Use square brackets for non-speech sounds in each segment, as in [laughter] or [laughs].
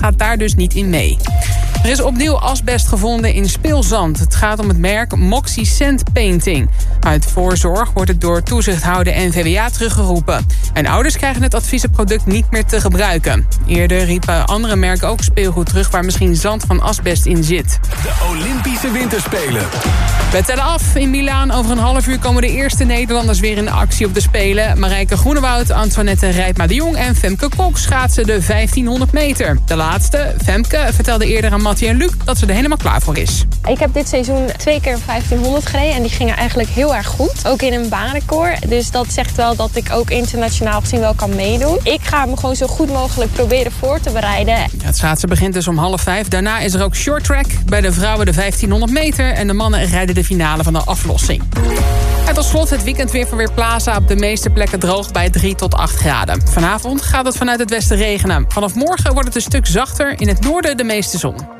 gaat daar dus niet in mee. Er is opnieuw asbest gevonden in speelzand. Het gaat om het merk Moxie Sand Painting. Uit voorzorg wordt het door toezichthouder NVWA teruggeroepen. En ouders krijgen het advies het product niet meer te gebruiken. Eerder riepen andere merken ook speelgoed terug... waar misschien zand van asbest in zit. De Olympische Winterspelen. We tellen af. In Milaan over een half uur komen de eerste Nederlanders weer in actie op de Spelen. Marijke Groenewoud, Antoinette Rijpma de Jong en Femke Kok schaatsen de 1500 meter. De laatste, Femke, vertelde eerder aan Mattie en Luc dat ze er helemaal klaar voor is. Ik heb dit seizoen twee keer 1500 gereden en die gingen eigenlijk heel erg goed. Ook in een baanrecord. Dus dat zegt wel dat ik ook internationaal gezien wel kan meedoen. Ik ga me gewoon zo goed mogelijk proberen voor te bereiden. Het schaatsen begint dus om half vijf. Daarna is er ook short track. Bij de vrouwen de 1500 meter en de mannen rijden de finale van de aflossing. En tot slot het weekend weer voor Weerplaza. Op de meeste plekken droog bij 3 tot 8 graden. Vanavond gaat het vanuit het westen regenen. Vanaf morgen wordt het een stuk zachter. In het noorden de meeste zon.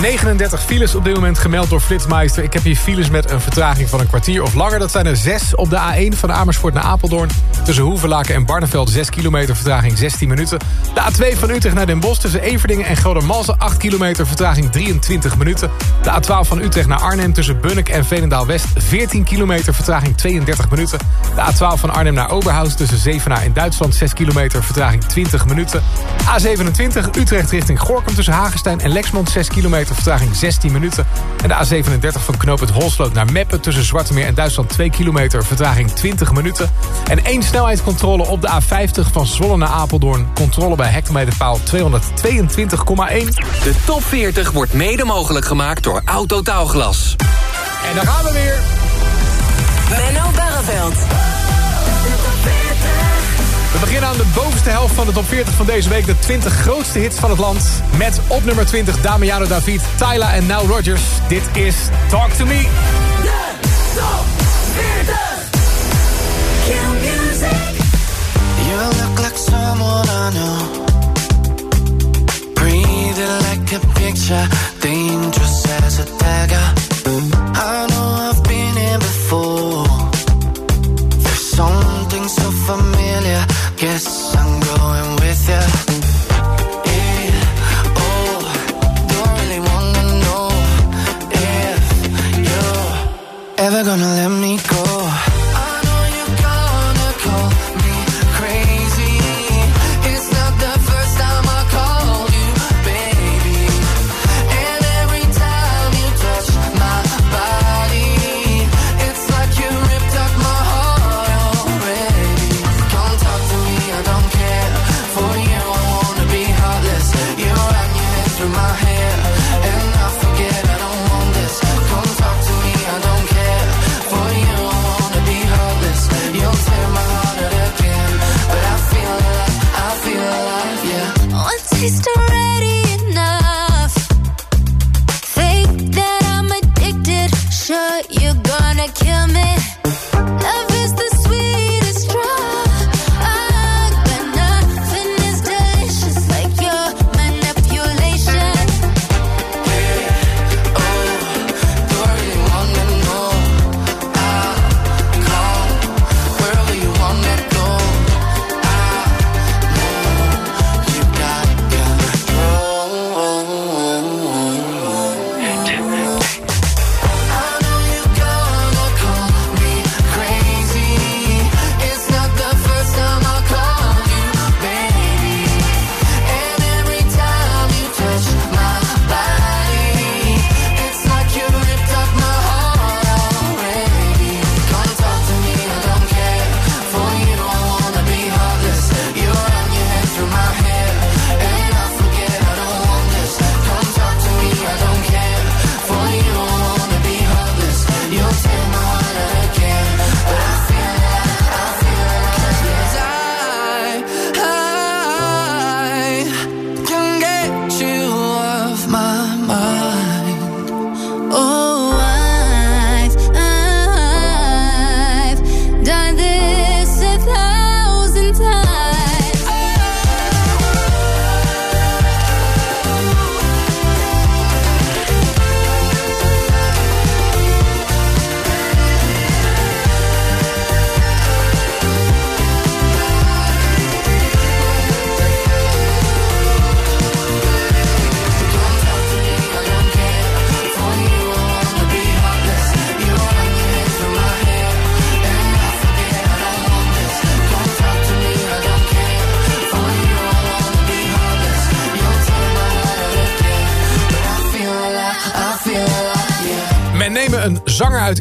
39 files op dit moment gemeld door Flitsmeister. Ik heb hier files met een vertraging van een kwartier of langer. Dat zijn er 6 op de A1 van Amersfoort naar Apeldoorn. Tussen Hoevelaken en Barneveld 6 kilometer vertraging 16 minuten. De A2 van Utrecht naar Den Bosch tussen Everdingen en Geldermalsen 8 kilometer vertraging 23 minuten. De A12 van Utrecht naar Arnhem tussen Bunnik en Veenendaal West 14 kilometer vertraging 32 minuten. De A12 van Arnhem naar Oberhaus tussen Zevenaar in Duitsland 6 kilometer vertraging 20 minuten. A27 Utrecht richting Gorkum tussen Hagenstein en Lexmond 6 kilometer vertraging 16 minuten. En de A37 van Knoop het Holsloot naar Meppen... tussen Zwartemeer en Duitsland 2 kilometer, vertraging 20 minuten. En één snelheidscontrole op de A50 van Zwolle naar Apeldoorn. Controle bij hectometerpaal 222,1. De top 40 wordt mede mogelijk gemaakt door Autotaalglas. En dan gaan we weer. Bovenste helft van de top 40 van deze week. De 20 grootste hits van het land. Met op nummer 20 Damiano David, Tyla en Now Rogers. Dit is Talk To Me. De top 40. Kill music. You look like someone I know. Breathing like a picture, dangerous as a dagger. I know I've been here before. There's something so familiar. Guess gonna let me go.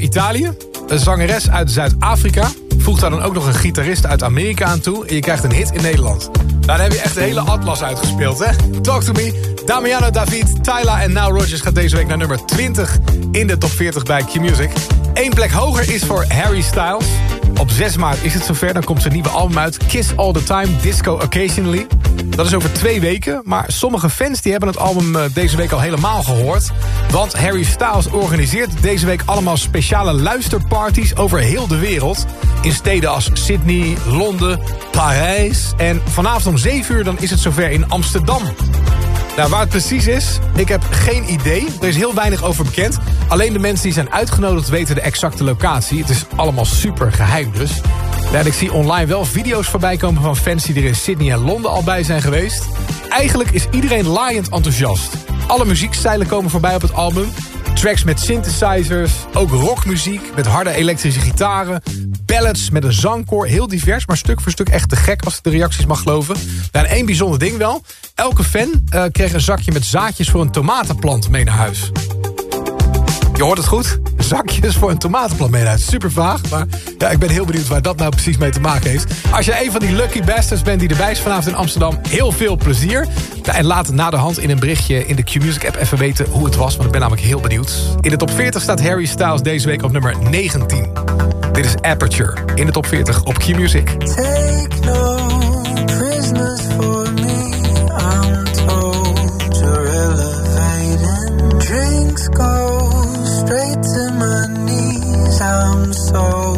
Italië, een zangeres uit Zuid-Afrika... voegt daar dan ook nog een gitarist uit Amerika aan toe... en je krijgt een hit in Nederland. Daar heb je echt de hele atlas uitgespeeld, hè? Talk to me. Damiano David, Tyla en Now Rogers gaat deze week naar nummer 20... in de top 40 bij Q-Music. Eén plek hoger is voor Harry Styles. Op 6 maart is het zover, dan komt zijn nieuwe album uit... Kiss All The Time, Disco Occasionally. Dat is over twee weken, maar sommige fans die hebben het album eh, deze week al helemaal gehoord. Want Harry Styles organiseert deze week allemaal speciale luisterparties over heel de wereld. In steden als Sydney, Londen, Parijs. En vanavond om 7 uur dan is het zover in Amsterdam. Nou, waar het precies is, ik heb geen idee. Er is heel weinig over bekend. Alleen de mensen die zijn uitgenodigd weten de exacte locatie. Het is allemaal super geheim dus. Ja, ik zie online wel video's voorbij komen van fans die er in Sydney en Londen al bij zijn geweest. Eigenlijk is iedereen laaiend enthousiast. Alle muziekstijlen komen voorbij op het album. Tracks met synthesizers, ook rockmuziek met harde elektrische gitaren... ballads met een zangkoor, heel divers, maar stuk voor stuk echt te gek... als ik de reacties mag geloven. Ja, en één bijzonder ding wel. Elke fan uh, kreeg een zakje met zaadjes voor een tomatenplant mee naar huis. Je hoort het goed. Zakjes voor een tomatenplant mee huis. Super vaag, maar ja, ik ben heel benieuwd waar dat nou precies mee te maken heeft. Als je een van die lucky bastards bent die erbij is vanavond in Amsterdam... heel veel plezier. En laat na de hand in een berichtje in de Q-Music app even weten hoe het was... want ik ben namelijk heel benieuwd. In de top 40 staat Harry Styles deze week op nummer 19. Dit is Aperture in de top 40 op Q-Music. Take no so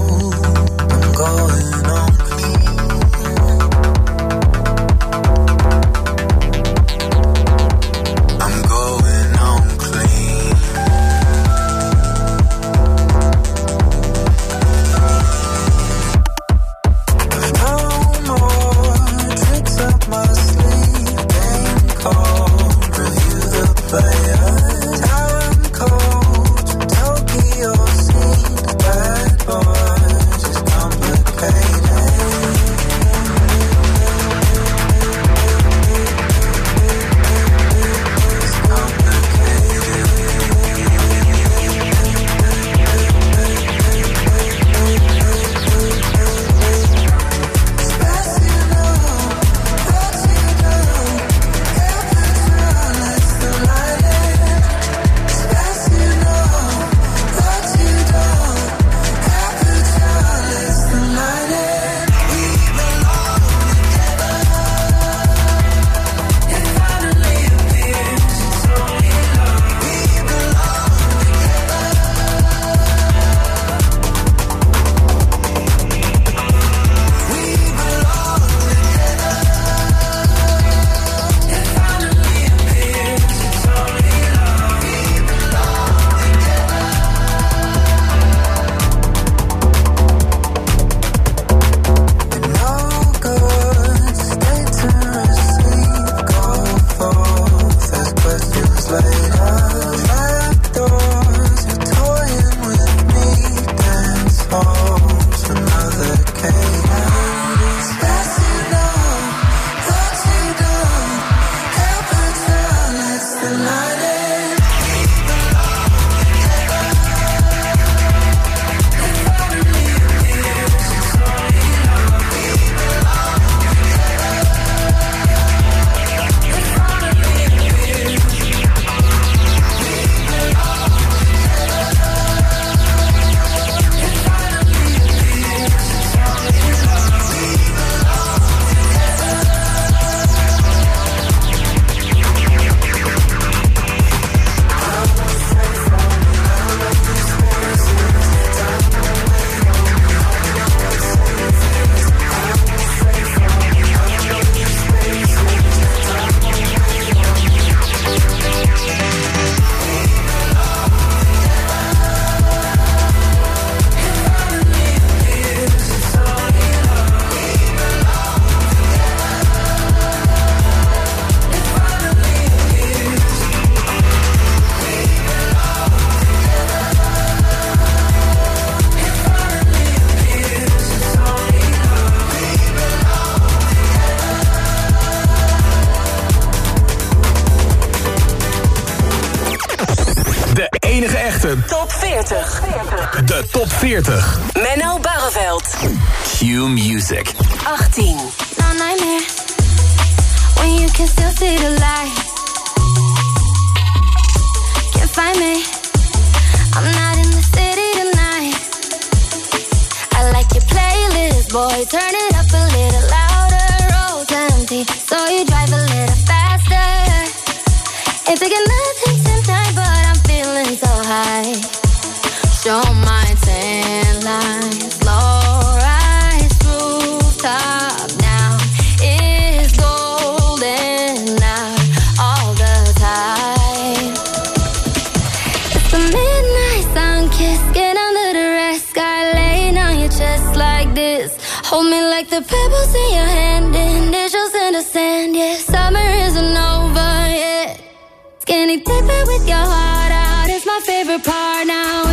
Dipping with your heart out is my favorite part. Now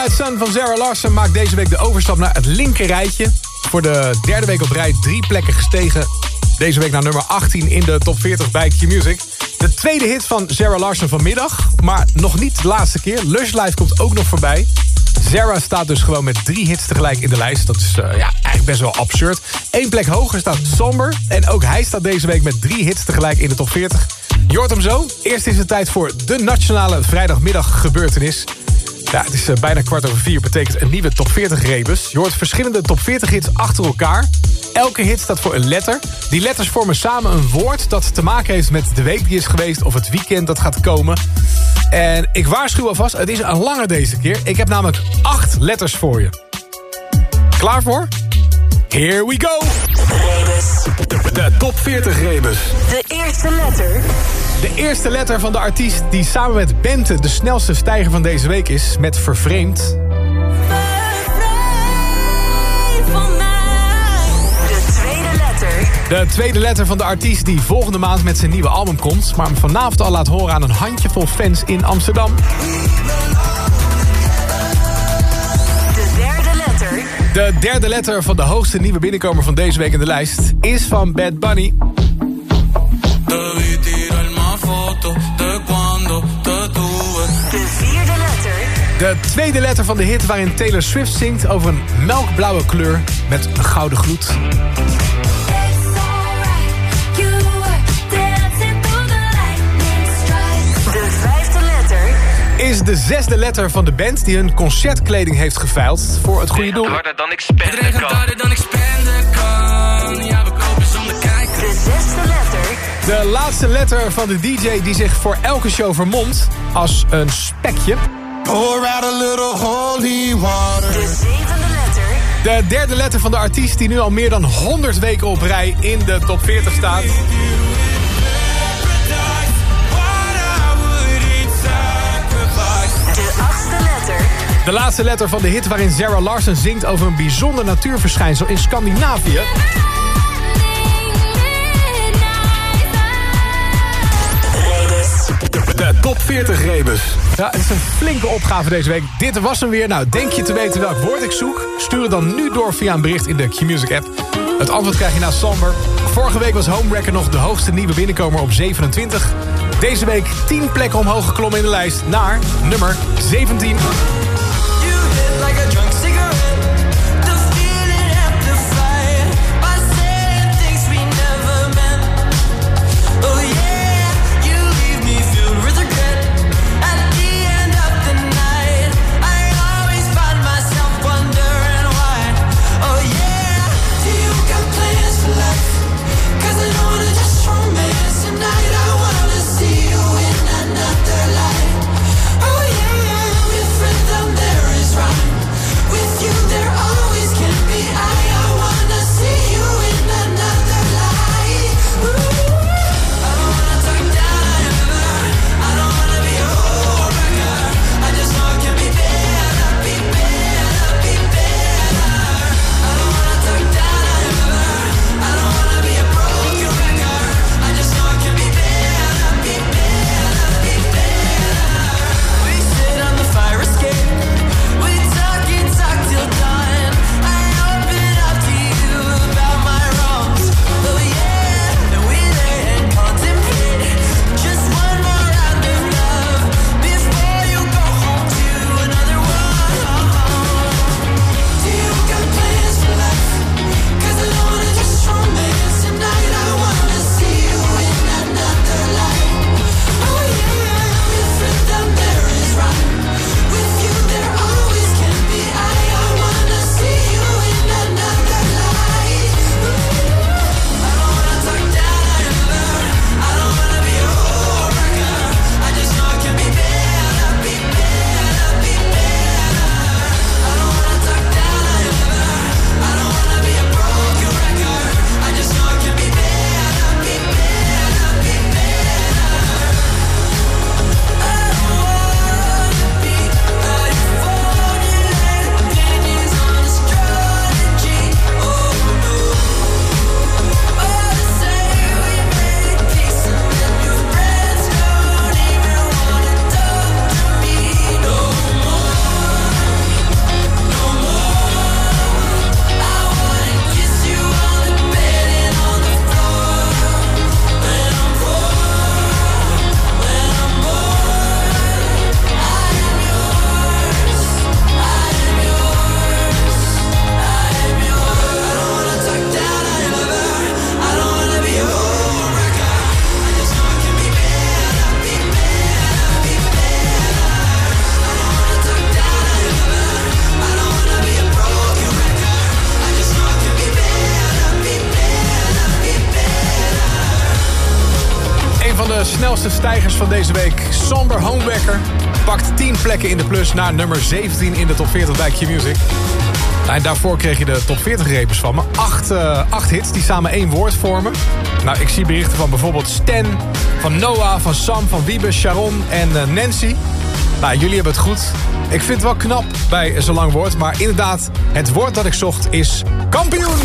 Midnight Sun van Sarah Larsen maakt deze week de overstap naar het linker rijtje. Voor de derde week op rij drie plekken gestegen. Deze week naar nummer 18 in de top 40 bij Q-Music. De tweede hit van Sarah Larsen vanmiddag. Maar nog niet de laatste keer. Lush Life komt ook nog voorbij. Sarah staat dus gewoon met drie hits tegelijk in de lijst. Dat is eh, ja, eigenlijk best wel absurd. Eén plek hoger staat Somber. En ook hij staat deze week met drie hits tegelijk in de top 40. Je hem zo. Eerst is het tijd voor de nationale vrijdagmiddag gebeurtenis. Ja, het is eh, bijna kwart over vier, betekent een nieuwe top 40 rebus. Je hoort verschillende top 40 hits achter elkaar. Elke hit staat voor een letter. Die letters vormen samen een woord dat te maken heeft met de week die is geweest... of het weekend dat gaat komen. En ik waarschuw alvast, het is een lange deze keer. Ik heb namelijk acht letters voor je. Klaar voor? Here we go! Rebus. De, de top 40 rebus. De eerste letter De eerste letter van de artiest die samen met Bente de snelste stijger van deze week is... met Vervreemd. De tweede letter. De tweede letter van de artiest die volgende maand met zijn nieuwe album komt... maar hem vanavond al laat horen aan een handjevol fans in Amsterdam. De derde letter. De derde letter van de hoogste nieuwe binnenkomer van deze week in de lijst... is van Bad Bunny. De tweede letter van de hit waarin Taylor Swift zingt... over een melkblauwe kleur met een gouden gloed. De vijfde letter. Is de zesde letter van de band die hun concertkleding heeft geveild... voor het goede doel. Harder dan ik spenden Het regent kan. harder dan ik spenden kan. Ja, we kopen zonder kijken. De zesde letter. De laatste letter van de DJ die zich voor elke show vermomt als een spekje. Pour out a little holy water. De zevende letter. De derde letter van de artiest die nu al meer dan 100 weken op rij in de top 40 staat. De achtste letter. De laatste letter van de hit waarin Sarah Larsen zingt over een bijzonder natuurverschijnsel in Scandinavië. De top 40 rebus. Ja, het is een flinke opgave deze week. Dit was hem weer. Nou, denk je te weten welk woord ik zoek? Stuur het dan nu door via een bericht in de Q-Music app. Het antwoord krijg je na Somber. Vorige week was Homewrecker nog de hoogste nieuwe binnenkomer op 27. Deze week 10 plekken omhoog geklommen in de lijst naar nummer 17. Snelste stijgers van deze week, Somber Homewekker, pakt 10 plekken in de plus naar nummer 17 in de top 40 bij Q-Music. Nou, En daarvoor kreeg je de top 40 repers van me. Acht, eh, acht hits die samen één woord vormen. Nou, ik zie berichten van bijvoorbeeld Stan, van Noah, van Sam, van Wiebe, Sharon en eh, Nancy. Nou, jullie hebben het goed. Ik vind het wel knap bij zo'n lang woord. Maar inderdaad, het woord dat ik zocht is kampioen.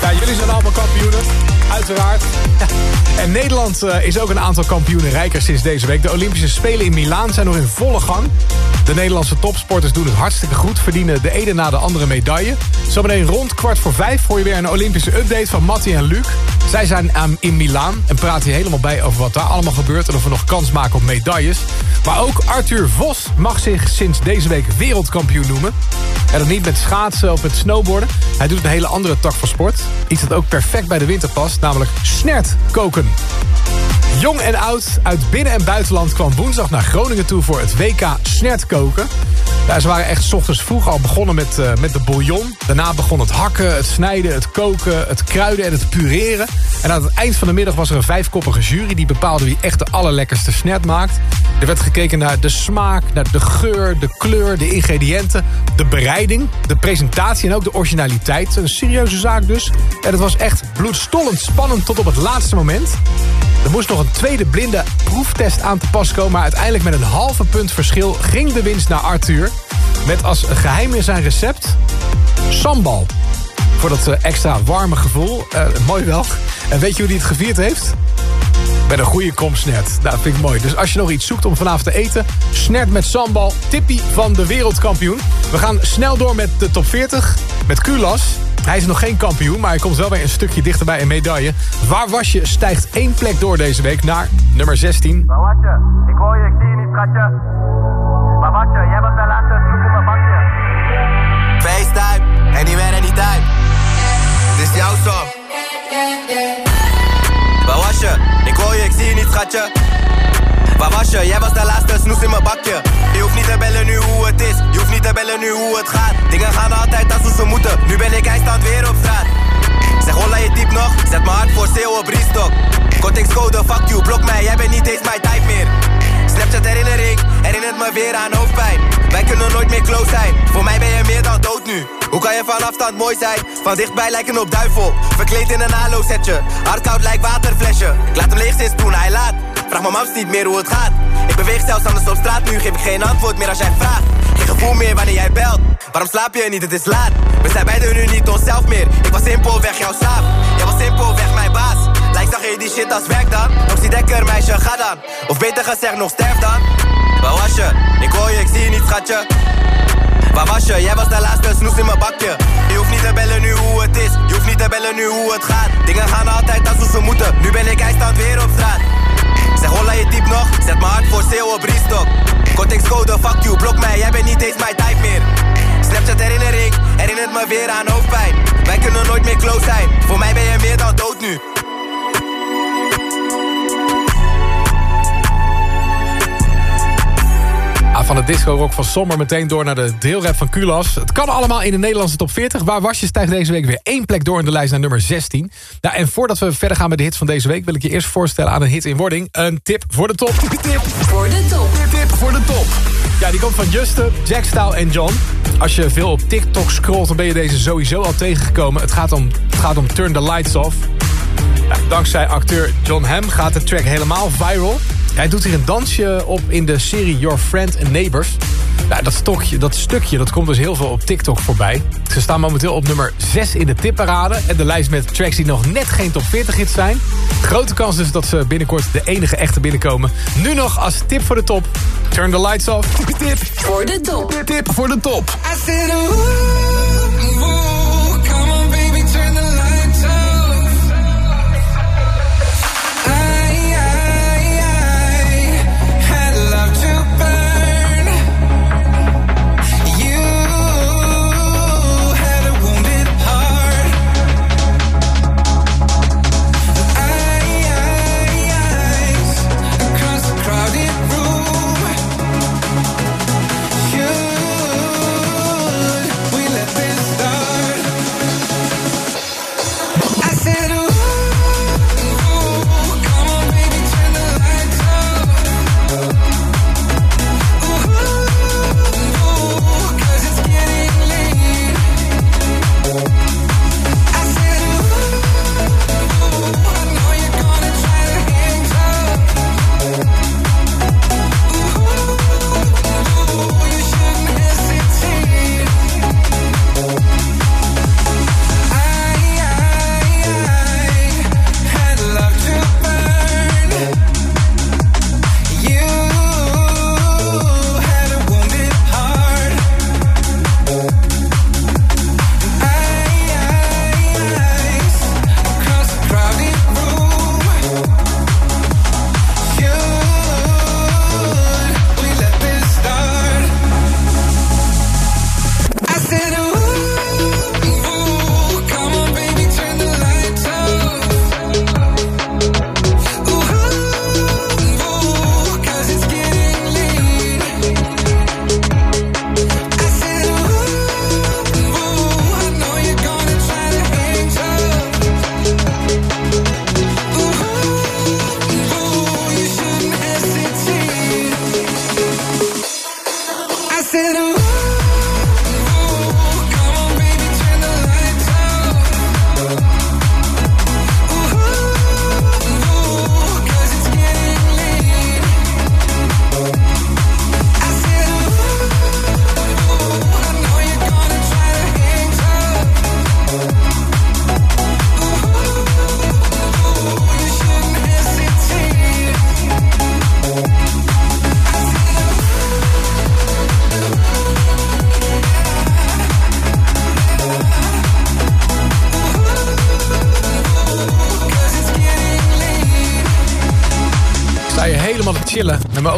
Ja, jullie zijn allemaal kampioenen. Uiteraard. En Nederland eh, is ook een aantal kampioenen rijker sinds deze week. De Olympische Spelen in Milaan zijn nog in volle gang. De Nederlandse topsporters doen het hartstikke goed. Verdienen de ene na de andere medaille. Zometeen rond kwart voor vijf hoor je weer een Olympische update van Mattie en Luc. Zij zijn um, in Milaan en praten hier helemaal bij over wat daar allemaal gebeurt... en of we nog kans maken op medailles. Maar ook Arthur Vos mag zich sinds deze week wereldkampioen noemen. En dat niet met schaatsen of met snowboarden. Hij doet een hele andere tak van sport. Iets dat ook perfect bij de winter past, namelijk snert koken. Jong en oud uit binnen- en buitenland kwam woensdag naar Groningen toe voor het WK snert koken. Ze waren echt 's ochtends vroeg al begonnen met, eh, met de bouillon. Daarna begon het hakken, het snijden, het koken, het kruiden en het pureren. En aan het eind van de middag was er een vijfkoppige jury... die bepaalde wie echt de allerlekkerste snert maakt. Er werd gekeken naar de smaak, naar de geur, de kleur, de ingrediënten... de bereiding, de presentatie en ook de originaliteit. Een serieuze zaak dus. En het was echt bloedstollend spannend tot op het laatste moment. Er moest nog een tweede blinde proeftest aan te pas komen... maar uiteindelijk met een halve punt verschil ging de winst naar Arthur... met als geheim in zijn recept sambal. Voor dat eh, extra warme gevoel. Eh, mooi wel. En weet je hoe hij het gevierd heeft? Met een goede kom snert. Nou, vind ik mooi. Dus als je nog iets zoekt om vanavond te eten... snert met sambal, tippie van de wereldkampioen. We gaan snel door met de top 40. Met Kulas. Hij is nog geen kampioen, maar hij komt wel weer een stukje dichterbij een medaille. Waar was je stijgt één plek door deze week naar nummer 16. Waar was je? Ik hoor je, ik zie je niet, schatje. Waar was je? Jij was de laatste snoep in mijn bakje. FaceTime, anywhere, anytime. Dit is jouw song. Waar was je? Ik hoor je, ik zie je niet, schatje. Waar was je? Jij was de laatste snoes in mijn bakje. Je hoeft niet te bellen nu hoe het is. Je hoeft niet te bellen nu hoe het gaat. Dingen gaan altijd als hoe ze moeten. Nu ben ik eindstand weer op straat. Zeg hola je diep nog. Zet mijn hart voor sale op restock. Kortingscode, fuck you, blok mij. Jij bent niet eens mijn type meer. Snapchat herinnering, herinnert me weer aan hoofdpijn. Wij kunnen nooit meer close zijn. Voor mij ben je meer dan dood nu. Hoe kan je van afstand mooi zijn? Van dichtbij lijken op duivel. Verkleed in een halo setje. Hardkoud lijkt waterflesje. Ik laat hem leeg sinds toen hij laat. Vraag mijn mams niet meer hoe het gaat. Ik beweeg zelfs anders op straat. Nu geef ik geen antwoord meer als jij vraagt. Geen gevoel meer wanneer jij belt. Waarom slaap je niet? Het is laat. We zijn beiden nu niet onszelf meer. Ik was simpelweg jouw slaaf. Jij was simpelweg mijn baas. Lijkt zag je die shit als werk dan? Nog zie dekker, meisje, ga dan. Of beter gezegd, nog sterf dan. Waar was je? Ik hoor je, ik zie je niet, schatje. Waar was je? Jij was de laatste snoes in mijn bakje. Je hoeft niet te bellen nu hoe het is. Je hoeft niet te bellen nu hoe het gaat. Dingen gaan altijd als hoe ze moeten. Nu ben ik eindstand weer op straat. Zeg hola je diep nog. Zet mijn hart voor sale op restock. Kortingscode, fuck you, blok mij. Jij bent niet eens mijn type meer. Snapchat herinnering, herinnert me weer aan hoofdpijn. Wij kunnen nooit meer close zijn. Voor mij ben je meer dan dood nu. Van de disco rock van Sommer meteen door naar de deelrap van Kulas. Het kan allemaal in de Nederlandse top 40. Waar was je stijgt deze week weer één plek door in de lijst naar nummer 16. Nou, en voordat we verder gaan met de hits van deze week... wil ik je eerst voorstellen aan een hit in wording. Een tip voor de top. Tip Voor de top. tip voor de top. Ja, die komt van Juste, Jack Style en John. Als je veel op TikTok scrolt, dan ben je deze sowieso al tegengekomen. Het gaat om, het gaat om Turn the Lights Off. Dankzij acteur John Hamm gaat de track helemaal viral. Hij doet hier een dansje op in de serie Your Friend and Neighbors. Nou, dat, stokje, dat stukje dat komt dus heel veel op TikTok voorbij. Ze staan momenteel op nummer 6 in de tipparade. En de lijst met tracks die nog net geen top 40 hits zijn. Grote kans dus dat ze binnenkort de enige echte binnenkomen. Nu nog als tip voor de top. Turn the lights off. Tip Voor de top. Tip voor de top. I said,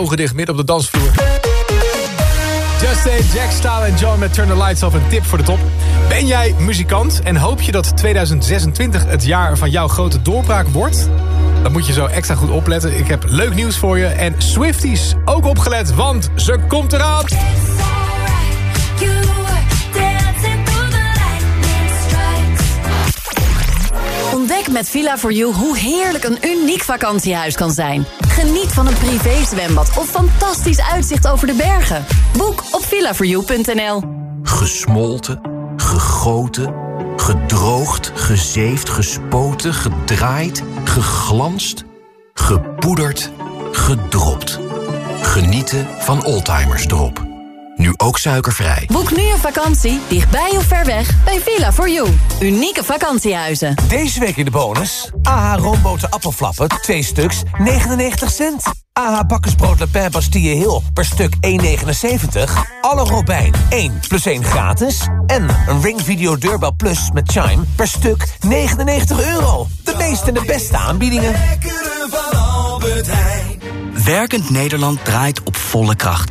ogen dicht midden op de dansvloer. Just Say, Jack Staal en John met Turn the Lights Off. Een tip voor de top. Ben jij muzikant en hoop je dat 2026 het jaar van jouw grote doorbraak wordt? Dan moet je zo extra goed opletten. Ik heb leuk nieuws voor je. En Swifties ook opgelet, want ze komt eraan. Met Villa4You hoe heerlijk een uniek vakantiehuis kan zijn. Geniet van een privézwembad of fantastisch uitzicht over de bergen. Boek op villa4you.nl. Gesmolten, gegoten, gedroogd, gezeefd, gespoten, gedraaid, geglanst, gepoederd, gedropt. Genieten van Oldtimers Drop. Nu ook suikervrij. Boek nu een vakantie, dichtbij of ver weg, bij Villa4You. Unieke vakantiehuizen. Deze week in de bonus. AH roomboten appelflappen, 2 stuks, 99 cent. AH bakkersbrood Le Pen Bastille Hill per stuk 1,79. Alle Robijn 1 plus 1 gratis. En een Ring Video Deurbel Plus met Chime per stuk 99 euro. De meeste en de beste aanbiedingen. Werkend Nederland draait op volle kracht.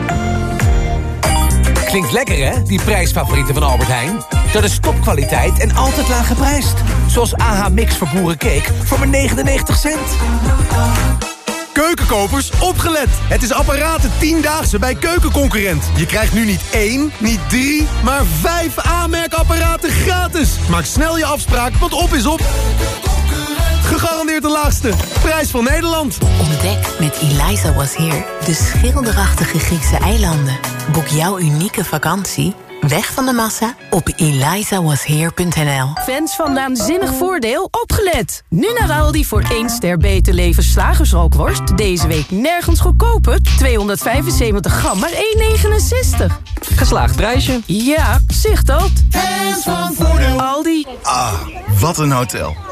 Klinkt lekker hè, die prijsfavorieten van Albert Heijn? Dat is topkwaliteit en altijd laag geprijsd. Zoals AH Mix voor boerencake voor maar 99 cent. Keukenkopers, opgelet! Het is apparaten 10-daagse bij Keukenconcurrent. Je krijgt nu niet één, niet drie, maar vijf aanmerkapparaten gratis. Maak snel je afspraak, want op is op. Gegarandeerd de laagste. Prijs van Nederland. Ontdek met Eliza Was Here de schilderachtige Griekse eilanden. Boek jouw unieke vakantie, weg van de massa, op elizawasheer.nl. Fans van Naanzinnig Voordeel, opgelet! Nu naar Aldi voor 1 ster beter leven slagersrookworst. Deze week nergens goedkoper. 275 gram, maar 1,69. Geslaagd prijsje. Ja, zicht dat. Fans van Voordeel. Aldi. Ah, wat een hotel.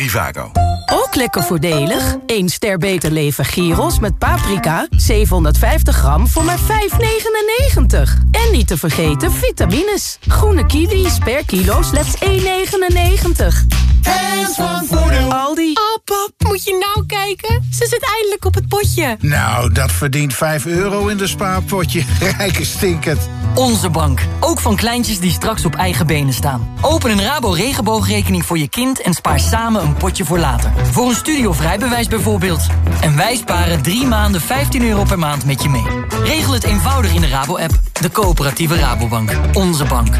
Trivago. Ook lekker voordelig. 1 ster beter leven gyros met paprika. 750 gram voor maar 5,99. En niet te vergeten vitamines. Groene kiwis per kilo slechts 1,99. Fans van Voordeel. Aldi. Oh pap, moet je nou kijken? Ze zit eindelijk op het potje. Nou, dat verdient 5 euro in de spaarpotje. [laughs] Rijke stinkend. Onze bank. Ook van kleintjes die straks op eigen benen staan. Open een Rabo regenboogrekening voor je kind en spaar samen een potje voor later. Voor een studie of rijbewijs bijvoorbeeld. En wij sparen drie maanden 15 euro per maand met je mee. Regel het eenvoudig in de Rabo-app. De coöperatieve Rabobank. Onze bank.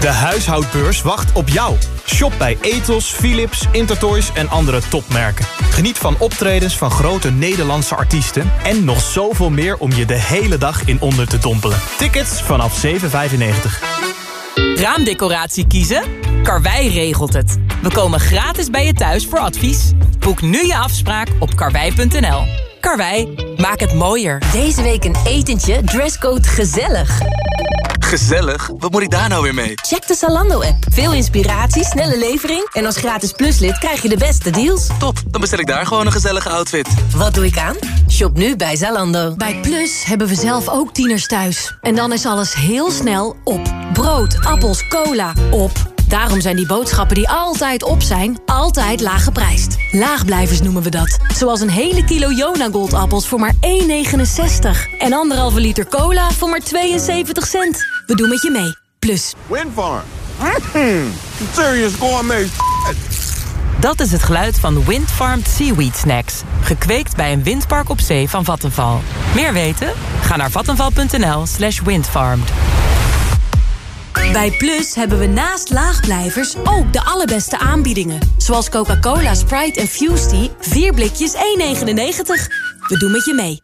De huishoudbeurs wacht op jou. Shop bij Ethos, Philips, Intertoys en andere topmerken. Geniet van optredens van grote Nederlandse artiesten... en nog zoveel meer om je de hele dag in onder te dompelen. Tickets vanaf 7,95. Raamdecoratie kiezen? Karwei regelt het. We komen gratis bij je thuis voor advies. Boek nu je afspraak op karwei.nl. Karwei, maak het mooier. Deze week een etentje, dresscode gezellig. Gezellig? Wat moet ik daar nou weer mee? Check de Zalando-app. Veel inspiratie, snelle levering... en als gratis pluslid krijg je de beste deals. Top, dan bestel ik daar gewoon een gezellige outfit. Wat doe ik aan? Shop nu bij Zalando. Bij Plus hebben we zelf ook tieners thuis. En dan is alles heel snel op. Brood, appels, cola, op. Daarom zijn die boodschappen die altijd op zijn, altijd laag geprijsd. Laagblijvers noemen we dat. Zoals een hele kilo Jona Goldappels voor maar 1,69. En anderhalve liter cola voor maar 72 cent. We doen met je mee. Plus. Windfarm. Mm, serious gourmet Dat is het geluid van Windfarmed Seaweed Snacks. Gekweekt bij een windpark op zee van Vattenval. Meer weten? Ga naar vattenval.nl slash windfarmed. Bij Plus hebben we naast laagblijvers ook de allerbeste aanbiedingen. Zoals Coca-Cola, Sprite en Fusty. 4 blikjes 1,99. We doen met je mee.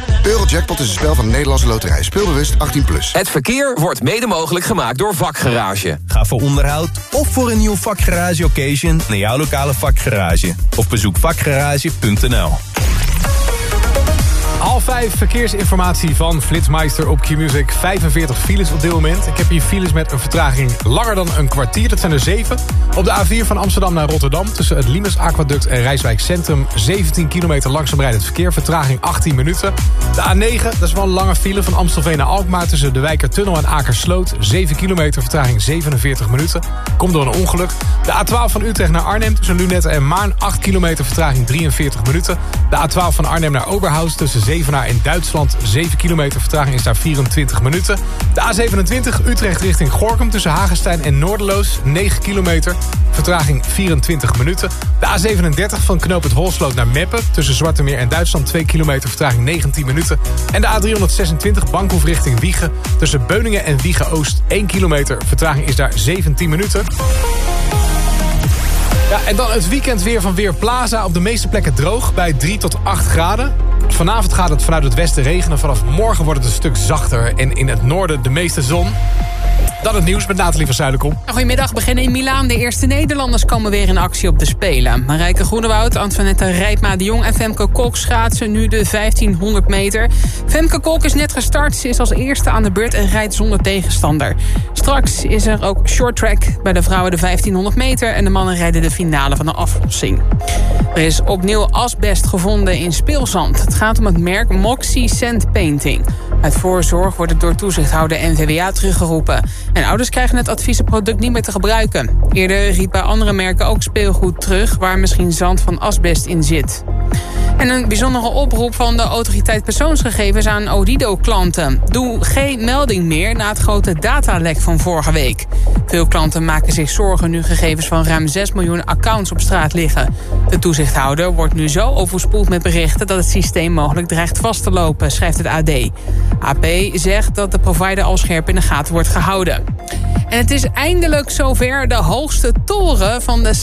Eurojackpot is een spel van de Nederlandse loterij. Speelbewust 18+. Plus. Het verkeer wordt mede mogelijk gemaakt door Vakgarage. Ga voor onderhoud of voor een nieuw vakgarage occasion naar jouw lokale vakgarage. Of bezoek vakgarage.nl. Half vijf verkeersinformatie van Flitsmeister op Q-Music. 45 files op dit moment. Ik heb hier files met een vertraging langer dan een kwartier. Dat zijn er zeven. Op de A4 van Amsterdam naar Rotterdam... tussen het Limes Aquaduct en Rijswijk Centrum... 17 kilometer langzaam rijdend verkeer. Vertraging 18 minuten. De A9, dat is wel een lange file van Amstelveen naar Alkmaar... tussen de Wijkertunnel en Akersloot. 7 kilometer, vertraging 47 minuten. Komt door een ongeluk. De A12 van Utrecht naar Arnhem tussen Lunette en Maarn... 8 kilometer, vertraging 43 minuten. De A12 van Arnhem naar Oberhaus tussen Zevenaar in Duitsland. 7 kilometer vertraging is daar 24 minuten. De A27 Utrecht richting Gorkum tussen Hagenstein en Noorderloos. 9 kilometer, vertraging 24 minuten. De A37 van Knoop het Holsloot naar Meppen tussen Zwartemeer en Duitsland. 2 kilometer, vertraging 19 minuten. En de A326 Bankhoef richting Wiegen tussen Beuningen en Wiegen-Oost. 1 kilometer, vertraging is daar 17 minuten. Ja, en dan het weekend weer van Weerplaza. Op de meeste plekken droog bij 3 tot 8 graden. Vanavond gaat het vanuit het westen regenen. Vanaf morgen wordt het een stuk zachter. En in het noorden de meeste zon. Dan het nieuws met Nathalie van Zuiderkom. Goedemiddag, beginnen in Milaan. De eerste Nederlanders komen weer in actie op de Spelen. Marijke Groenewoud, Antoinette Rijpma de Jong en Femke Kolk schaatsen nu de 1500 meter. Femke Kolk is net gestart. Ze is als eerste aan de beurt en rijdt zonder tegenstander. Straks is er ook short track bij de vrouwen de 1500 meter... en de mannen rijden de finale van de aflossing. Er is opnieuw asbest gevonden in speelzand. Het gaat om het merk Moxie Sand Painting. Uit voorzorg wordt het door toezichthouder NVWA teruggeroepen. En ouders krijgen het advies het product niet meer te gebruiken. Eerder riep bij andere merken ook speelgoed terug... waar misschien zand van asbest in zit. En een bijzondere oproep van de autoriteit persoonsgegevens aan Odido-klanten. Doe geen melding meer na het grote datalek van vorige week. Veel klanten maken zich zorgen nu gegevens van ruim 6 miljoen accounts op straat liggen. De toezichthouder wordt nu zo overspoeld met berichten... dat het systeem mogelijk dreigt vast te lopen, schrijft het AD. AP zegt dat de provider al scherp in de gaten wordt gehouden. En het is eindelijk zover de hoogste toren van de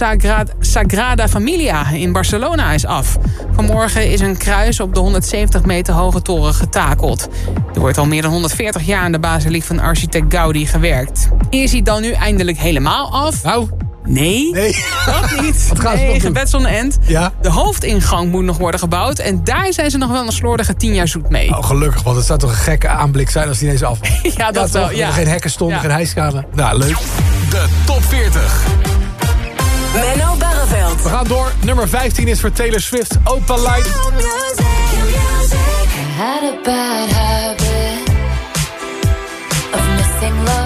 Sagrada, Familia in Barcelona is af. Vanmorgen is een kruis op de 170 meter hoge toren getakeld. Er wordt al meer dan 140 jaar aan de basiliek van architect Gaudi gewerkt. Is hij dan nu eindelijk helemaal af? Nou, Nee, nee. dat [laughs] niet. Wat gaan ze nee, gebed zonder end. Ja? De hoofdingang moet nog worden gebouwd. En daar zijn ze nog wel een slordige tien jaar zoet mee. Oh, gelukkig, want het zou toch een gekke aanblik zijn als die ineens af [laughs] ja, dat wel. toch? Ja. Er geen hekken stonden, Ja. geen hijskamer. Nou, leuk. De top 40. Menno Barreveld. We gaan door. Nummer 15 is voor Taylor Swift. Open Light. I had a bad habit of missing lovers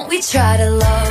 don't we try to love, love?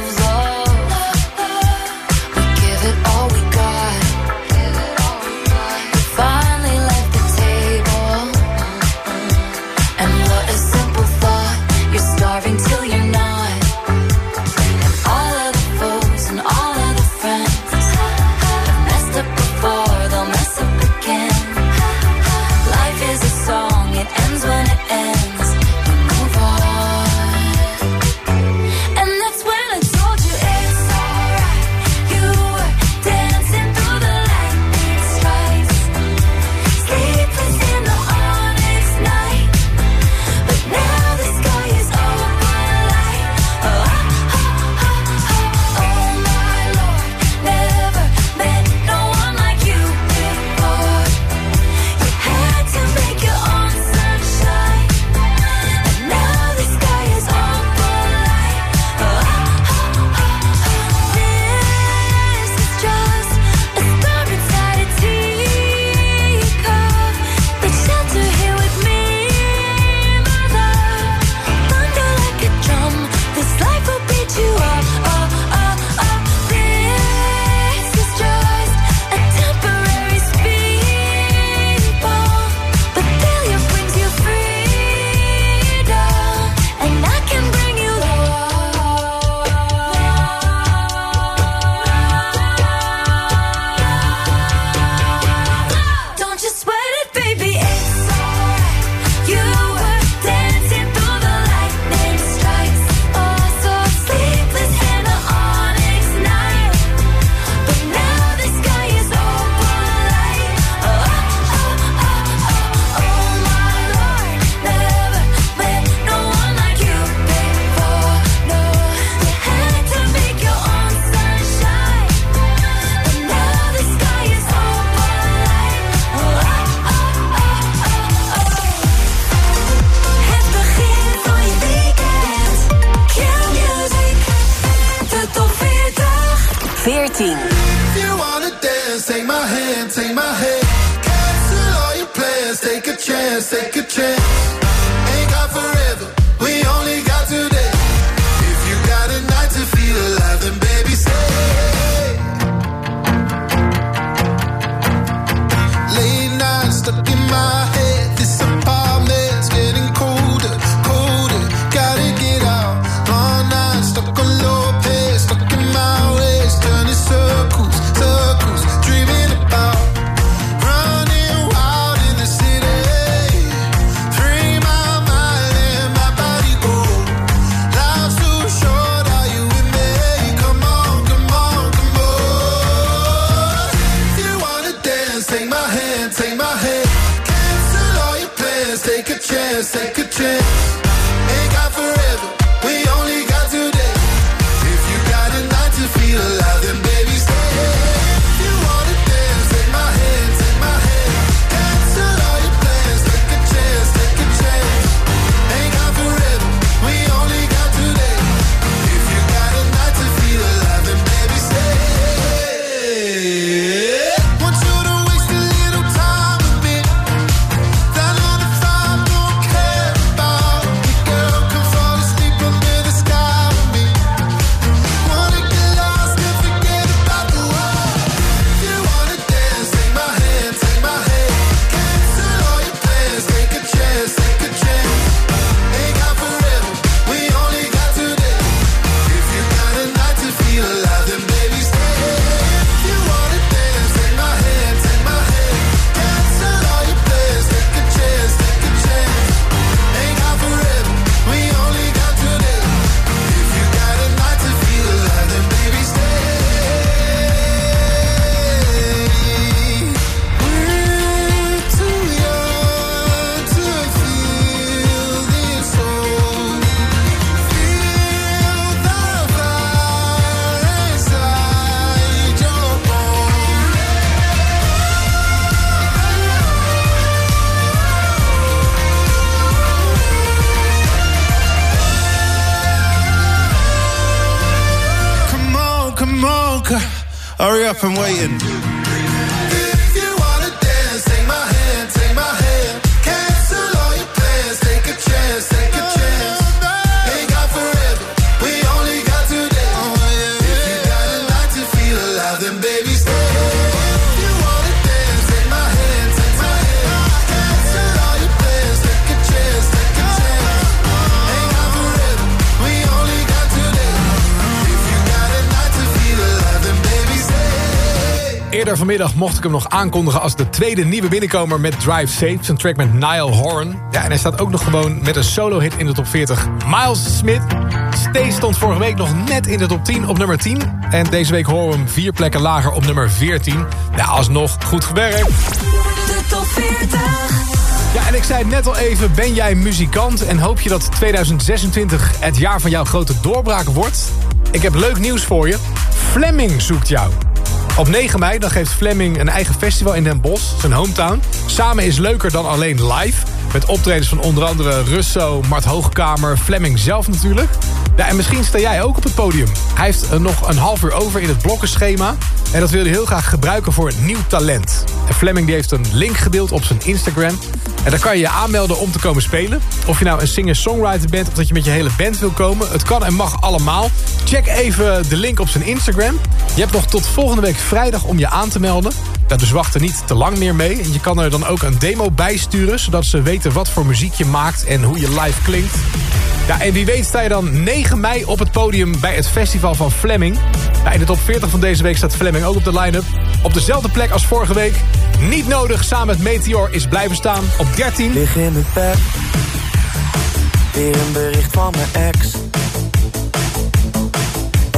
Up and waiting. Vanmiddag mocht ik hem nog aankondigen als de tweede nieuwe binnenkomer met Drive Safe. Zijn track met Niall Horan. Ja, en hij staat ook nog gewoon met een solo-hit in de top 40. Miles Smith. Stay stond vorige week nog net in de top 10 op nummer 10. En deze week horen we hem vier plekken lager op nummer 14. Ja, alsnog goed gewerkt. De top 40. Ja, en ik zei het net al even, ben jij muzikant... en hoop je dat 2026 het jaar van jouw grote doorbraak wordt? Ik heb leuk nieuws voor je. Fleming zoekt jou. Op 9 mei dan geeft Fleming een eigen festival in Den Bosch, zijn hometown. Samen is leuker dan alleen live. Met optredens van onder andere Russo, Mart Hoogkamer, Fleming zelf natuurlijk. Ja, en misschien sta jij ook op het podium. Hij heeft eh, nog een half uur over in het blokkenschema. En dat wil hij heel graag gebruiken voor nieuw talent. En Fleming die heeft een link gedeeld op zijn Instagram. En daar kan je je aanmelden om te komen spelen. Of je nou een singer-songwriter bent of dat je met je hele band wil komen. Het kan en mag allemaal. Check even de link op zijn Instagram. Je hebt nog tot volgende week vrijdag om je aan te melden. Dus wacht er niet te lang meer mee. Je kan er dan ook een demo bij sturen... zodat ze weten wat voor muziek je maakt en hoe je live klinkt. Ja, en wie weet sta je dan 9 mei op het podium bij het festival van Fleming. Ja, in de top 40 van deze week staat Fleming ook op de line-up. Op dezelfde plek als vorige week. Niet nodig, samen met Meteor is blijven staan op 13. Lig in het bed, weer een bericht van mijn ex.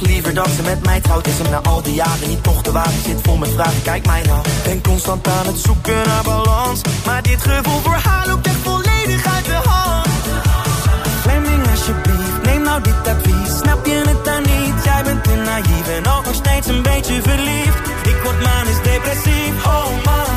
liever dat ze met mij trouwt? Is hem na al die jaren niet toch de wagen? Zit vol met vragen, kijk mij nou. Ben constant aan het zoeken naar balans. Maar dit gevoel voor haar loopt echt volledig uit de hand. Fleming, alsjeblieft, neem nou dit advies. Snap je het dan niet? Jij bent te naïef en ook nog steeds een beetje verliefd. Ik word manisch depressief. Oh man,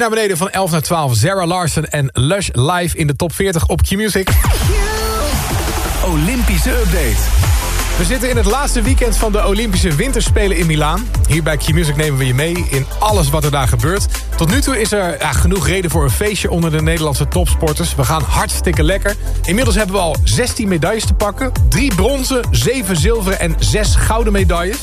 plekje naar beneden van 11 naar 12. Sarah Larsen en Lush live in de top 40 op Q-Music. Olympische update. We zitten in het laatste weekend van de Olympische Winterspelen in Milaan. Hier bij Q-Music nemen we je mee in alles wat er daar gebeurt. Tot nu toe is er ja, genoeg reden voor een feestje onder de Nederlandse topsporters. We gaan hartstikke lekker. Inmiddels hebben we al 16 medailles te pakken. 3 bronzen, 7 zilveren en 6 gouden medailles.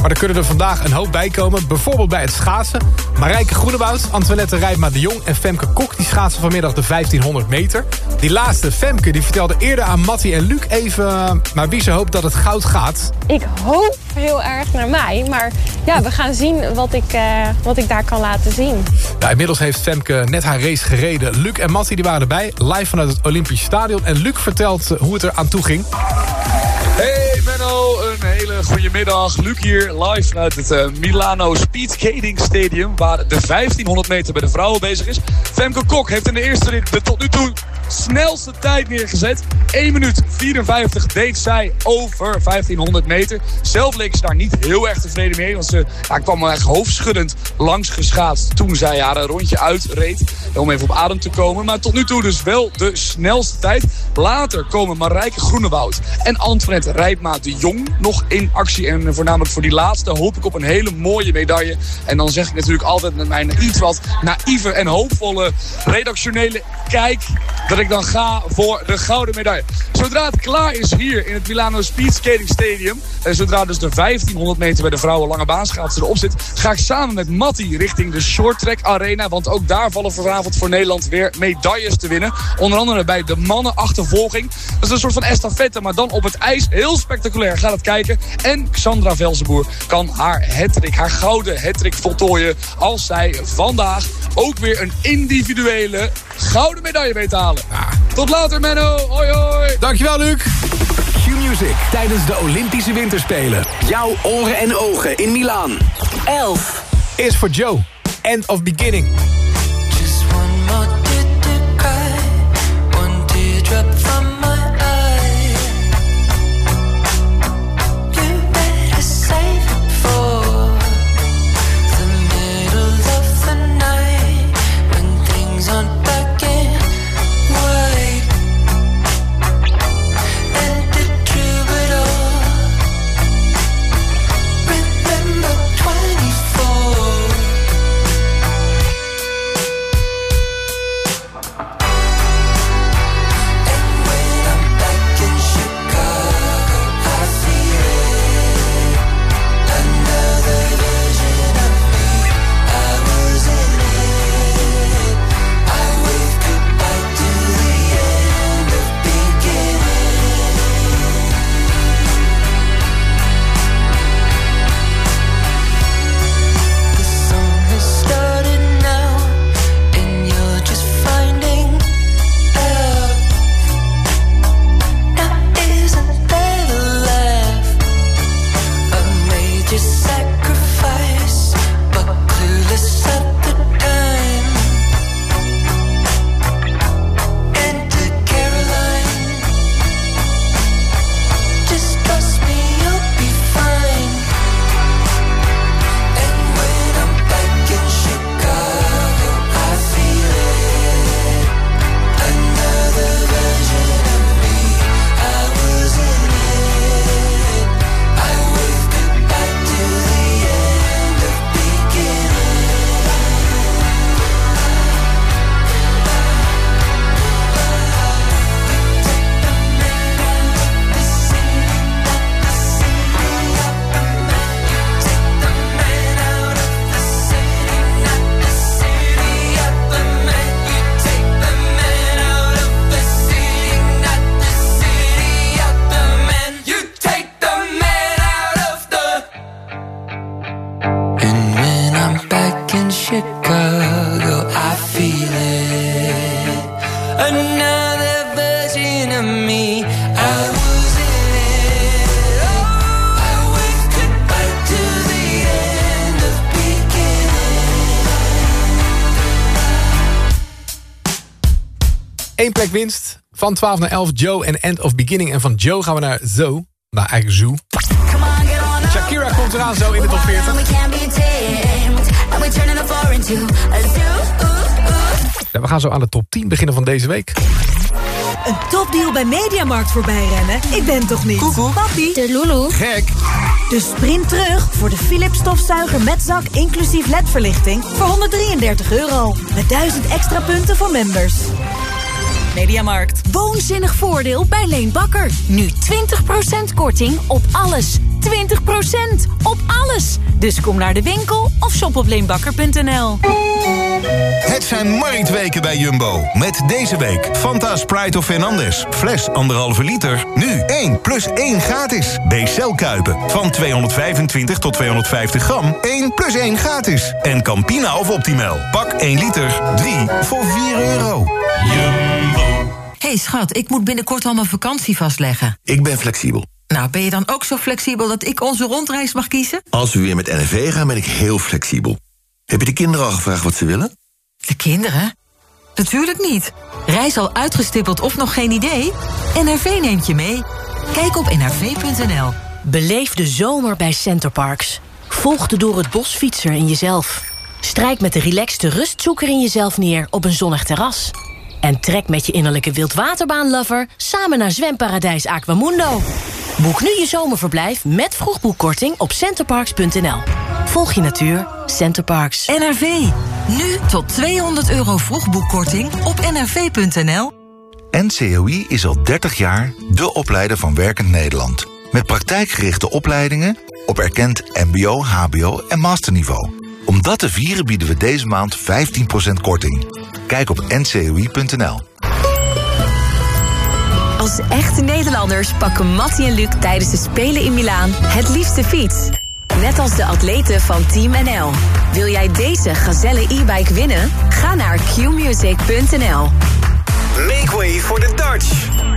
Maar er kunnen er vandaag een hoop bij komen. Bijvoorbeeld bij het schaatsen. Marijke Groenewoud, Antoinette Rijpma de Jong en Femke Kok... die schaatsen vanmiddag de 1500 meter. Die laatste, Femke, die vertelde eerder aan Matti en Luc even... uh, maar wie ze hoopt dat het goud gaat. Ik hoop heel erg naar mij, maar ja, we gaan zien wat ik, uh, wat ik daar kan laten zien. Inmiddels heeft Femke net haar race gereden. Luc en Matti die waren erbij, live vanuit het Olympisch Stadion. En Luc vertelt hoe het er aan toe ging. Hey Menno, een hele goede middag. Luc hier, live vanuit het uh, Milano Speed Skating Stadium... waar de 1500 meter bij de vrouwen bezig is. Femke Kok heeft in de eerste rit de tot nu toe snelste tijd neergezet. 1 minuut 54 deed zij over 1500 meter. Zelf leek ze daar niet heel erg tevreden mee. Want ze ja, kwam echt hoofdschuddend langs geschaatst toen zij haar rondje uitreed. Om even op adem te komen. Maar tot nu toe dus wel de snelste tijd. Later komen Marijke Groenewoud en Antoinette Rijpma de Jong nog in actie. En voornamelijk voor die laatste hoop ik op een hele mooie medaille. En dan zeg ik natuurlijk altijd met mijn iets wat naïeve en hoopvolle redactionele kijk... dat ik dan ga voor de gouden medaille. Zodra het klaar is hier in het Milano Speed Skating Stadium... en zodra dus de 1500 meter bij de vrouwen lange baanschaatsen erop zit... ga ik samen met Matti richting de Short Track Arena. Want ook daar vallen vanavond voor Nederland weer medailles te winnen. Onder andere bij de mannenachtervolging. Dat is een soort van estafette, maar dan op het ijs. Heel spectaculair. Ga het kijken. En Xandra Velzenboer kan haar hattrick, haar gouden hattrick voltooien... als zij vandaag ook weer een individuele gouden medaille weet te halen. Tot later, Menno. Hoi, hoi. Dankjewel, Luc. Q-Music tijdens de Olympische Winterspelen. Jouw oren en ogen in Milaan. 11 is voor Joe. End of beginning. Van 12 naar 11 Joe en End of Beginning. En van Joe gaan we naar Zo. Nou, eigenlijk Zoo. Shakira komt eraan zo in de top 40. Ja, we gaan zo aan de top 10 beginnen van deze week. Een topdeal bij Mediamarkt voorbij rennen? Ik ben toch niet? Papi. De Lulu. Gek. Dus sprint terug voor de Philips stofzuiger met zak inclusief ledverlichting voor 133 euro. Met 1000 extra punten voor members. Mediamarkt. Woonzinnig voordeel bij Leen Bakker. Nu 20% korting op alles. 20% op alles. Dus kom naar de winkel of shop op leenbakker.nl. Het zijn marktweken bij Jumbo. Met deze week Fanta Sprite of Fernandez. Fles 1,5 liter. Nu 1 plus 1 gratis. B-cel Kuipen. Van 225 tot 250 gram. 1 plus 1 gratis. En Campina of Optimal. Pak 1 liter. 3 voor 4 euro. Jumbo. Hey schat, ik moet binnenkort al mijn vakantie vastleggen. Ik ben flexibel. Nou, ben je dan ook zo flexibel dat ik onze rondreis mag kiezen? Als we weer met NRV gaan, ben ik heel flexibel. Heb je de kinderen al gevraagd wat ze willen? De kinderen? Natuurlijk niet. Reis al uitgestippeld of nog geen idee? NRV neemt je mee. Kijk op nrv.nl. Beleef de zomer bij Centerparks. Volg de door het bos fietser in jezelf. Strijk met de relaxte rustzoeker in jezelf neer op een zonnig terras. En trek met je innerlijke wildwaterbaanlover samen naar zwemparadijs Aquamundo. Boek nu je zomerverblijf met vroegboekkorting op centerparks.nl. Volg je natuur, Centerparks. NRV. Nu tot 200 euro vroegboekkorting op nrv.nl. NCOI is al 30 jaar de opleider van Werkend Nederland. Met praktijkgerichte opleidingen op erkend mbo, hbo en masterniveau. Om dat te vieren bieden we deze maand 15% korting. Kijk op ncoi.nl. Als echte Nederlanders pakken Mattie en Luc tijdens de Spelen in Milaan het liefste fiets. Net als de atleten van Team NL. Wil jij deze Gazelle e-bike winnen? Ga naar qmusic.nl. Make way for the Dutch.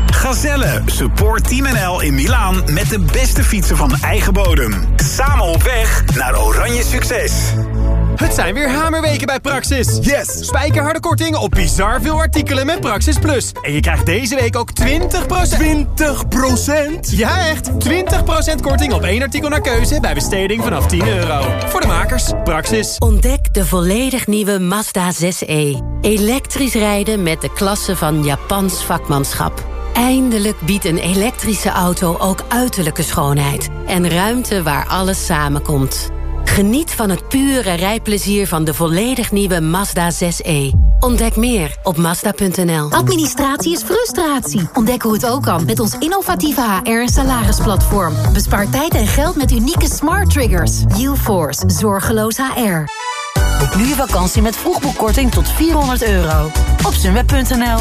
Ga Gazelle. Support Team NL in Milaan met de beste fietsen van eigen bodem. Samen op weg naar oranje succes. Het zijn weer hamerweken bij Praxis. Yes! Spijkerharde korting op bizar veel artikelen met Praxis Plus. En je krijgt deze week ook 20%... 20%? Ja, echt! 20% korting op één artikel naar keuze bij besteding vanaf 10 euro. Voor de makers, Praxis. Ontdek de volledig nieuwe Mazda 6e. Elektrisch rijden met de klasse van Japans vakmanschap. Eindelijk biedt een elektrische auto ook uiterlijke schoonheid. En ruimte waar alles samenkomt. Geniet van het pure rijplezier van de volledig nieuwe Mazda 6e. Ontdek meer op Mazda.nl. Administratie is frustratie. Ontdek hoe het ook kan met ons innovatieve HR- en salarisplatform. Bespaar tijd en geld met unieke smart triggers. UForce, zorgeloos HR. Boek nu je vakantie met vroegboekkorting tot 400 euro. Op sunweb.nl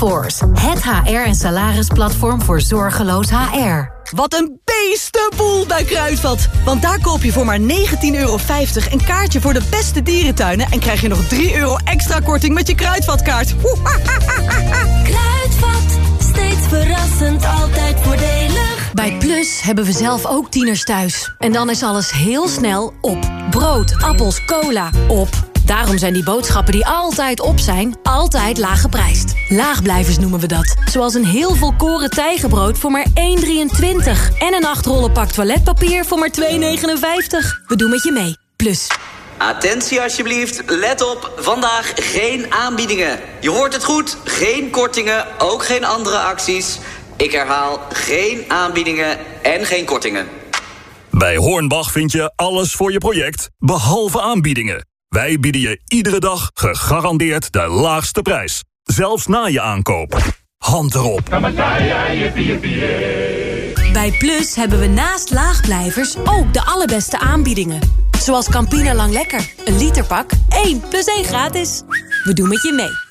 Het HR- en salarisplatform voor zorgeloos HR. Wat een beestenboel bij Kruidvat. Want daar koop je voor maar 19,50 euro een kaartje voor de beste dierentuinen... en krijg je nog 3 euro extra korting met je Kruidvatkaart. Kruidvat, steeds verrassend, altijd voordelig. Bij Plus hebben we zelf ook tieners thuis. En dan is alles heel snel op. Brood, appels, cola, op. Daarom zijn die boodschappen die altijd op zijn, altijd laag geprijsd. Laagblijvers noemen we dat. Zoals een heel volkoren tijgenbrood voor maar 1,23. En een 8 rollen pak toiletpapier voor maar 2,59. We doen met je mee. Plus. Attentie alsjeblieft, let op, vandaag geen aanbiedingen. Je hoort het goed, geen kortingen, ook geen andere acties. Ik herhaal, geen aanbiedingen en geen kortingen. Bij Hornbach vind je alles voor je project, behalve aanbiedingen. Wij bieden je iedere dag gegarandeerd de laagste prijs. Zelfs na je aankoop. Hand erop. Bij Plus hebben we naast laagblijvers ook de allerbeste aanbiedingen. Zoals Campina Lang Lekker. Een literpak, 1 plus 1 gratis. We doen met je mee.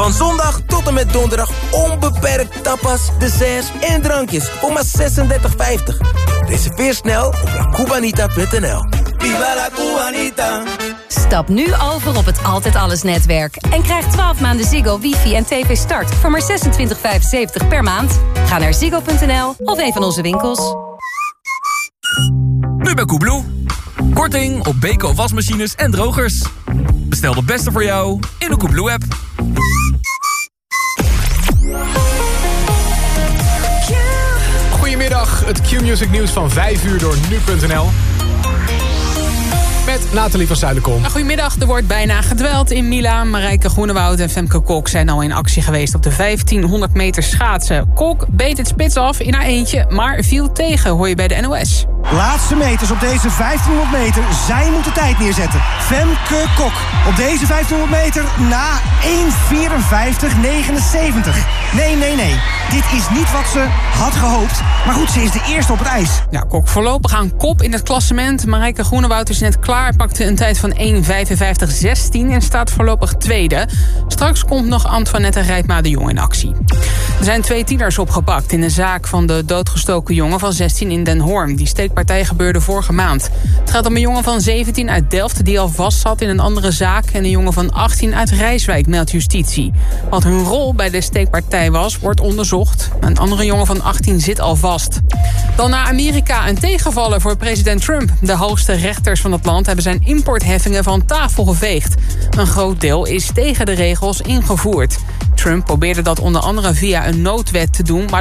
Van zondag tot en met donderdag onbeperkt tapas, desserts en drankjes voor maar 36,50. Reserveer snel op lacubanita.nl. Viva la Cubanita! Stap nu over op het Altijd Alles netwerk. En krijg 12 maanden Ziggo, wifi en tv start voor maar 26,75 per maand. Ga naar ziggo.nl of een van onze winkels. Nu bij Koebloe. Korting op Beko wasmachines en drogers. Bestel de beste voor jou in de Koebloe-app. Goedemiddag, het Q-Music nieuws van 5 uur door nu.nl. Met Nathalie van Zuilenkom. Goedemiddag, er wordt bijna gedweld in Milaan. Marijke Groenewoud en Femke Kok zijn al in actie geweest op de 1500 meter schaatsen. Kok beet het spits af in haar eentje, maar viel tegen, hoor je bij de NOS. Laatste meters op deze 1500 meter. Zij moet de tijd neerzetten. Femke Kok. Op deze 1500 meter na 1.54.79. Nee, nee, nee. Dit is niet wat ze had gehoopt. Maar goed, ze is de eerste op het ijs. Ja, Kok voorlopig aan kop in het klassement. Marijke Groenewoud is net klaar. Pakte een tijd van 1.55.16 en staat voorlopig tweede. Straks komt nog Antoinette Rijpma de Jong in actie. Er zijn twee tieners opgepakt in de zaak van de doodgestoken jongen van 16 in Den Hoorn. Die steekpartij gebeurde vorige maand. Het gaat om een jongen van 17 uit Delft die al vast zat in een andere zaak... en een jongen van 18 uit Rijswijk, meldt justitie. Wat hun rol bij de steekpartij was, wordt onderzocht. Een andere jongen van 18 zit al vast. Dan naar Amerika een tegenvaller voor president Trump. De hoogste rechters van het land hebben zijn importheffingen van tafel geveegd. Een groot deel is tegen de regels ingevoerd. Trump probeerde dat onder andere via een noodwet te doen... maar